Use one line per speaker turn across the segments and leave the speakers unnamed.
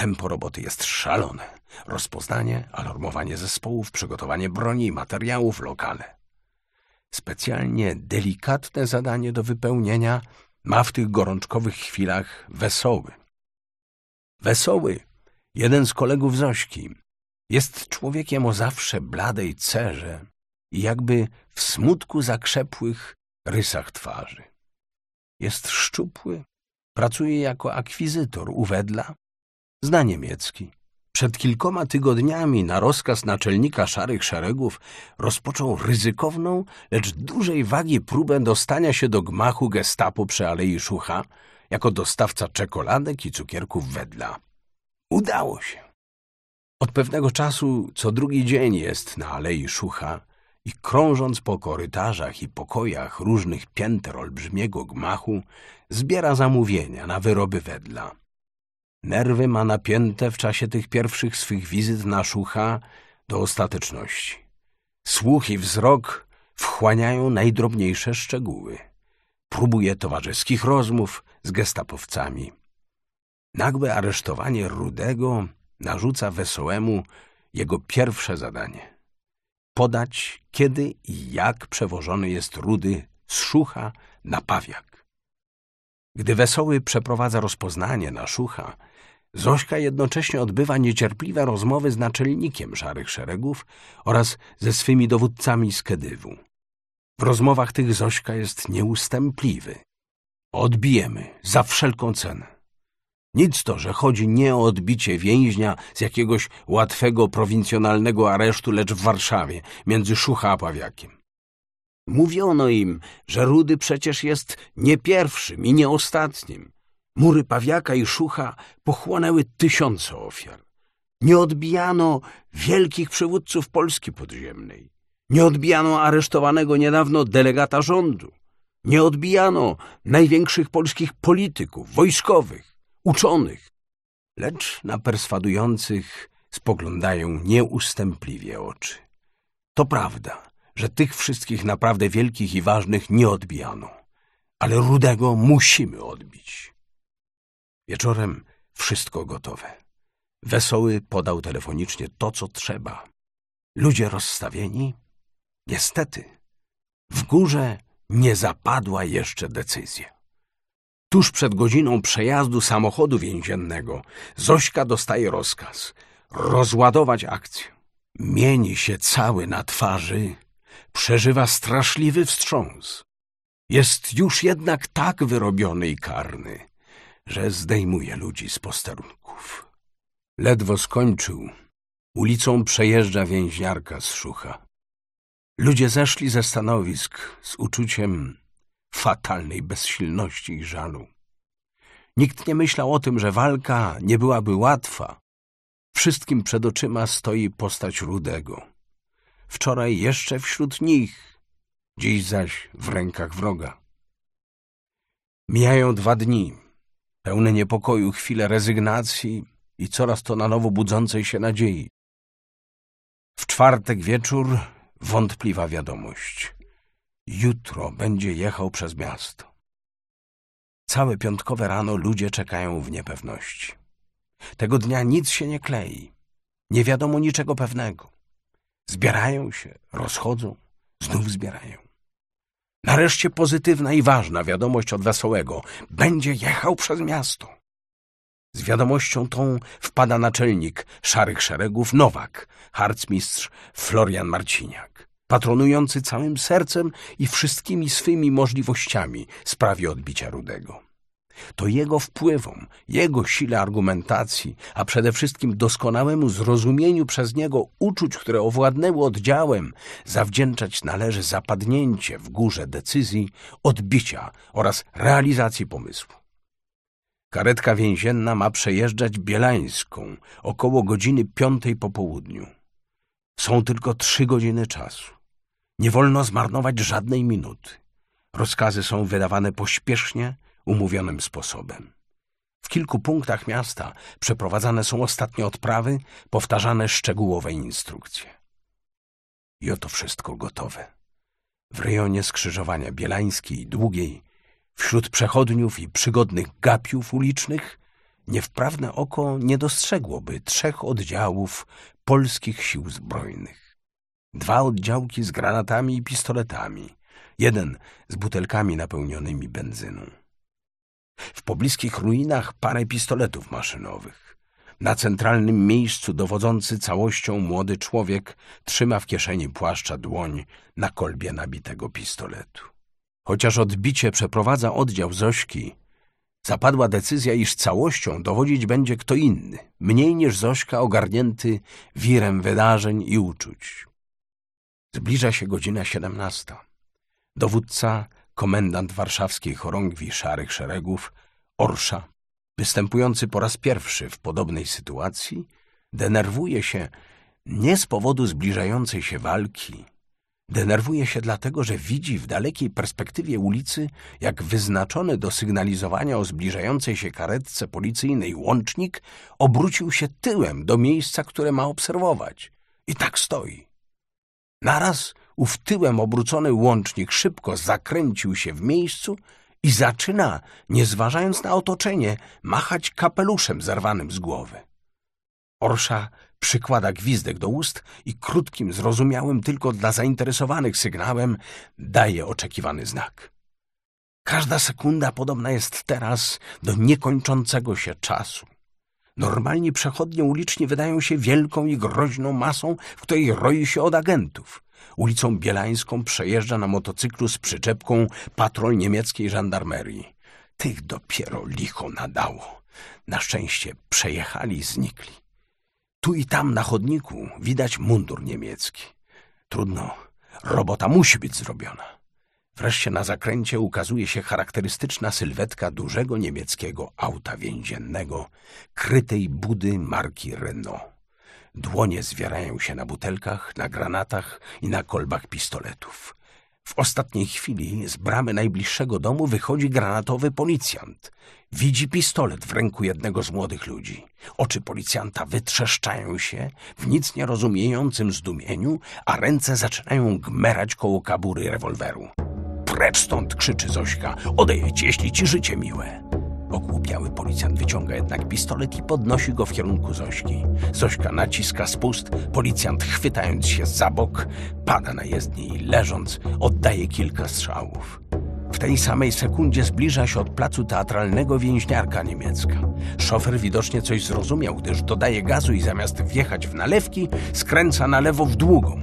Tempo roboty jest szalone. Rozpoznanie, alarmowanie zespołów, przygotowanie broni materiałów, lokale. Specjalnie delikatne zadanie do wypełnienia ma w tych gorączkowych chwilach Wesoły. Wesoły, jeden z kolegów Zośki, jest człowiekiem o zawsze bladej cerze i jakby w smutku zakrzepłych rysach twarzy. Jest szczupły, pracuje jako akwizytor u Wedla, zna niemiecki. Przed kilkoma tygodniami na rozkaz naczelnika Szarych Szeregów rozpoczął ryzykowną, lecz dużej wagi próbę dostania się do gmachu gestapo przy Alei Szucha jako dostawca czekoladek i cukierków wedla. Udało się. Od pewnego czasu co drugi dzień jest na Alei Szucha i krążąc po korytarzach i pokojach różnych pięter olbrzymiego gmachu zbiera zamówienia na wyroby wedla. Nerwy ma napięte w czasie tych pierwszych swych wizyt na Szucha do ostateczności. Słuch i wzrok wchłaniają najdrobniejsze szczegóły. Próbuje towarzyskich rozmów z gestapowcami. Nagłe aresztowanie Rudego narzuca Wesołemu jego pierwsze zadanie. Podać, kiedy i jak przewożony jest Rudy z Szucha na Pawiak. Gdy Wesoły przeprowadza rozpoznanie na Szucha, Zośka jednocześnie odbywa niecierpliwe rozmowy z naczelnikiem Szarych Szeregów oraz ze swymi dowódcami z Kedywu. W rozmowach tych Zośka jest nieustępliwy. Odbijemy za wszelką cenę. Nic to, że chodzi nie o odbicie więźnia z jakiegoś łatwego prowincjonalnego aresztu, lecz w Warszawie, między Szucha a Pawiakiem. Mówiono im, że Rudy przecież jest nie pierwszym i nie ostatnim, Mury Pawiaka i Szucha pochłonęły tysiące ofiar. Nie odbijano wielkich przywódców Polski podziemnej. Nie odbijano aresztowanego niedawno delegata rządu. Nie odbijano największych polskich polityków, wojskowych, uczonych. Lecz na perswadujących spoglądają nieustępliwie oczy. To prawda, że tych wszystkich naprawdę wielkich i ważnych nie odbijano. Ale Rudego musimy odbić. Wieczorem wszystko gotowe. Wesoły podał telefonicznie to, co trzeba. Ludzie rozstawieni? Niestety, w górze nie zapadła jeszcze decyzja. Tuż przed godziną przejazdu samochodu więziennego Zośka dostaje rozkaz rozładować akcję. Mieni się cały na twarzy, przeżywa straszliwy wstrząs. Jest już jednak tak wyrobiony i karny, że zdejmuje ludzi z posterunków. Ledwo skończył. Ulicą przejeżdża więźniarka z Szucha. Ludzie zeszli ze stanowisk z uczuciem fatalnej bezsilności i żalu. Nikt nie myślał o tym, że walka nie byłaby łatwa. Wszystkim przed oczyma stoi postać Rudego. Wczoraj jeszcze wśród nich, dziś zaś w rękach wroga. Mijają dwa dni pełne niepokoju, chwile rezygnacji i coraz to na nowo budzącej się nadziei. W czwartek wieczór wątpliwa wiadomość. Jutro będzie jechał przez miasto. Całe piątkowe rano ludzie czekają w niepewności. Tego dnia nic się nie klei. Nie wiadomo niczego pewnego. Zbierają się, rozchodzą, znów zbierają. Nareszcie pozytywna i ważna wiadomość od Wesołego. Będzie jechał przez miasto. Z wiadomością tą wpada naczelnik Szarych Szeregów Nowak, harcmistrz Florian Marciniak, patronujący całym sercem i wszystkimi swymi możliwościami sprawie odbicia Rudego. To jego wpływom, jego sile argumentacji, a przede wszystkim doskonałemu zrozumieniu przez niego uczuć, które owładnęły oddziałem, zawdzięczać należy zapadnięcie w górze decyzji, odbicia oraz realizacji pomysłu. Karetka więzienna ma przejeżdżać Bielańską około godziny piątej po południu. Są tylko trzy godziny czasu. Nie wolno zmarnować żadnej minuty. Rozkazy są wydawane pośpiesznie, umówionym sposobem. W kilku punktach miasta przeprowadzane są ostatnie odprawy, powtarzane szczegółowe instrukcje. I oto wszystko gotowe. W rejonie skrzyżowania Bielańskiej i Długiej, wśród przechodniów i przygodnych gapiów ulicznych, niewprawne oko nie dostrzegłoby trzech oddziałów polskich sił zbrojnych. Dwa oddziałki z granatami i pistoletami, jeden z butelkami napełnionymi benzyną. W pobliskich ruinach parę pistoletów maszynowych. Na centralnym miejscu dowodzący całością młody człowiek trzyma w kieszeni płaszcza dłoń na kolbie nabitego pistoletu. Chociaż odbicie przeprowadza oddział Zośki, zapadła decyzja, iż całością dowodzić będzie kto inny, mniej niż Zośka ogarnięty wirem wydarzeń i uczuć. Zbliża się godzina siedemnasta. Dowódca, komendant warszawskiej chorągwi Szarych Szeregów, Orsza, występujący po raz pierwszy w podobnej sytuacji, denerwuje się nie z powodu zbliżającej się walki, Denerwuje się dlatego, że widzi w dalekiej perspektywie ulicy, jak wyznaczony do sygnalizowania o zbliżającej się karetce policyjnej łącznik obrócił się tyłem do miejsca, które ma obserwować. I tak stoi. Naraz ów tyłem obrócony łącznik szybko zakręcił się w miejscu i zaczyna, nie zważając na otoczenie, machać kapeluszem zerwanym z głowy. Orsza przykłada gwizdek do ust i krótkim, zrozumiałym tylko dla zainteresowanych sygnałem daje oczekiwany znak. Każda sekunda podobna jest teraz do niekończącego się czasu. Normalni przechodnie uliczni wydają się wielką i groźną masą, w której roi się od agentów. Ulicą Bielańską przejeżdża na motocyklu z przyczepką patrol niemieckiej żandarmerii. Tych dopiero licho nadało. Na szczęście przejechali i znikli. Tu i tam na chodniku widać mundur niemiecki. Trudno, robota musi być zrobiona. Wreszcie na zakręcie ukazuje się charakterystyczna sylwetka dużego niemieckiego auta więziennego, krytej budy marki Renault. Dłonie zwierają się na butelkach, na granatach i na kolbach pistoletów. W ostatniej chwili z bramy najbliższego domu wychodzi granatowy policjant. Widzi pistolet w ręku jednego z młodych ludzi. Oczy policjanta wytrzeszczają się w nic nierozumiejącym zdumieniu, a ręce zaczynają gmerać koło kabury rewolweru. Precz stąd, krzyczy Zośka. Odejdź, jeśli ci życie miłe. Ogłupiały policjant wyciąga jednak pistolet i podnosi go w kierunku Zośki. Zośka naciska spust, policjant chwytając się za bok, pada na jezdni i leżąc oddaje kilka strzałów. W tej samej sekundzie zbliża się od placu teatralnego więźniarka niemiecka. Szofer widocznie coś zrozumiał, gdyż dodaje gazu i zamiast wjechać w nalewki, skręca na lewo w długą.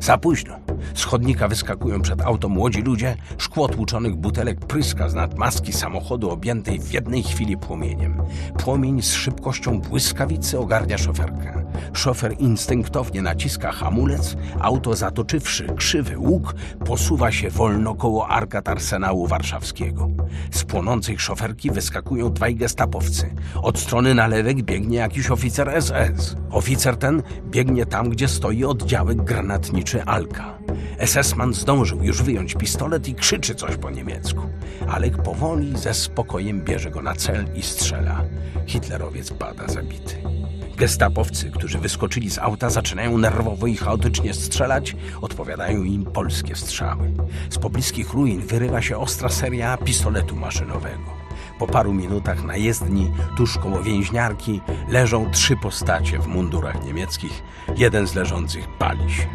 Za późno. Z chodnika wyskakują przed auto młodzi ludzie, szkło tłuczonych butelek pryska z nadmaski samochodu objętej w jednej chwili płomieniem. Płomień z szybkością błyskawicy ogarnia szoferkę. Szofer instynktownie naciska hamulec, auto zatoczywszy krzywy łuk, posuwa się wolno koło arkat arsenału warszawskiego. Z płonącej szoferki wyskakują dwaj gestapowcy. Od strony nalewek biegnie jakiś oficer SS. Oficer ten biegnie tam, gdzie stoi oddziałek granatniczy Alka. SS-man zdążył już wyjąć pistolet i krzyczy coś po niemiecku. Alek powoli, ze spokojem bierze go na cel i strzela. Hitlerowiec pada zabity. Gestapowcy, którzy wyskoczyli z auta, zaczynają nerwowo i chaotycznie strzelać, odpowiadają im polskie strzały. Z pobliskich ruin wyrywa się ostra seria pistoletu maszynowego. Po paru minutach na jezdni, tuż koło więźniarki, leżą trzy postacie w mundurach niemieckich. Jeden z leżących pali się.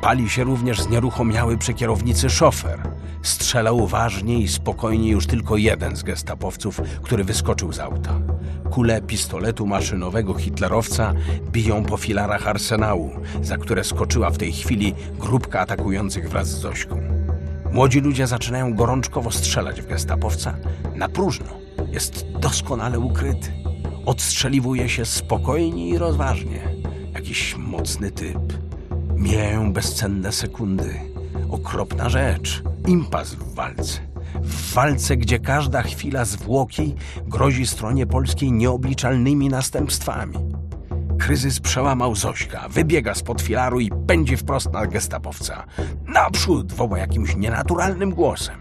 Pali się również znieruchomiały przy kierownicy szofer. Strzelał uważnie i spokojnie już tylko jeden z gestapowców, który wyskoczył z auta. Kule pistoletu maszynowego hitlerowca biją po filarach arsenału, za które skoczyła w tej chwili grupka atakujących wraz z Zośką. Młodzi ludzie zaczynają gorączkowo strzelać w gestapowca na próżno. Jest doskonale ukryty. Odstrzeliwuje się spokojnie i rozważnie. Jakiś mocny typ Mijają bezcenne sekundy. Okropna rzecz. Impas w walce. W walce, gdzie każda chwila zwłoki grozi stronie polskiej nieobliczalnymi następstwami. Kryzys przełamał Zośka, wybiega spod filaru i pędzi wprost na gestapowca. Naprzód woła jakimś nienaturalnym głosem.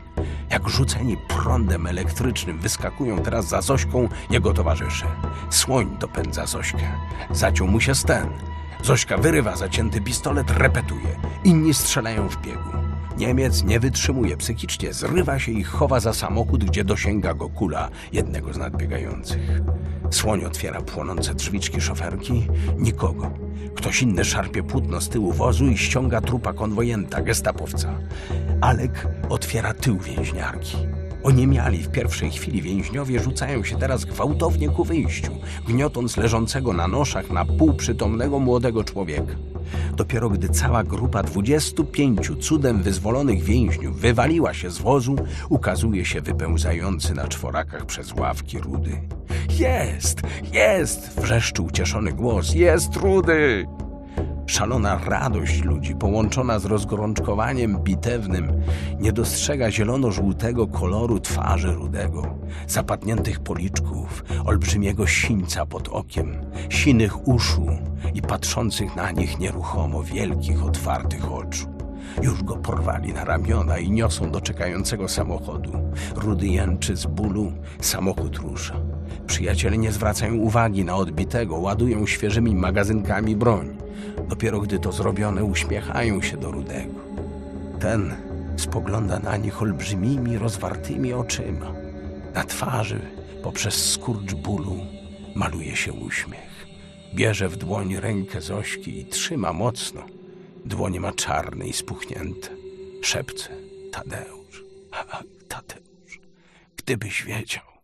Jak rzuceni prądem elektrycznym wyskakują teraz za Zośką jego towarzysze. Słoń dopędza Zośkę. Zaciął mu się sten. Zośka wyrywa zacięty pistolet, repetuje. Inni strzelają w biegu. Niemiec nie wytrzymuje psychicznie, zrywa się i chowa za samochód, gdzie dosięga go kula jednego z nadbiegających. Słoń otwiera płonące drzwiczki szoferki. Nikogo. Ktoś inny szarpie płótno z tyłu wozu i ściąga trupa konwojenta, gestapowca. Alek otwiera tył więźniarki. Oniemiali w pierwszej chwili więźniowie rzucają się teraz gwałtownie ku wyjściu, gniotąc leżącego na noszach na pół przytomnego młodego człowieka. Dopiero gdy cała grupa 25 cudem wyzwolonych więźniów wywaliła się z wozu, ukazuje się wypełzający na czworakach przez ławki Rudy. Jest! Jest! wrzeszczy ucieszony głos. Jest Rudy! Szalona radość ludzi, połączona z rozgorączkowaniem bitewnym, nie dostrzega zielono-żółtego koloru twarzy rudego, zapadniętych policzków, olbrzymiego sińca pod okiem, sinych uszu i patrzących na nich nieruchomo wielkich, otwartych oczu. Już go porwali na ramiona i niosą do czekającego samochodu. Rudy jęczy z bólu, samochód rusza. Przyjaciele nie zwracają uwagi na odbitego, ładują świeżymi magazynkami broń. Dopiero gdy to zrobione, uśmiechają się do Rudego. Ten spogląda na nich olbrzymimi, rozwartymi oczyma. Na twarzy, poprzez skurcz bólu, maluje się uśmiech. Bierze w dłoń rękę Zośki i trzyma mocno. Dłonie ma czarne i spuchnięte. Szepce. Tadeusz, Tadeusz, gdybyś wiedział.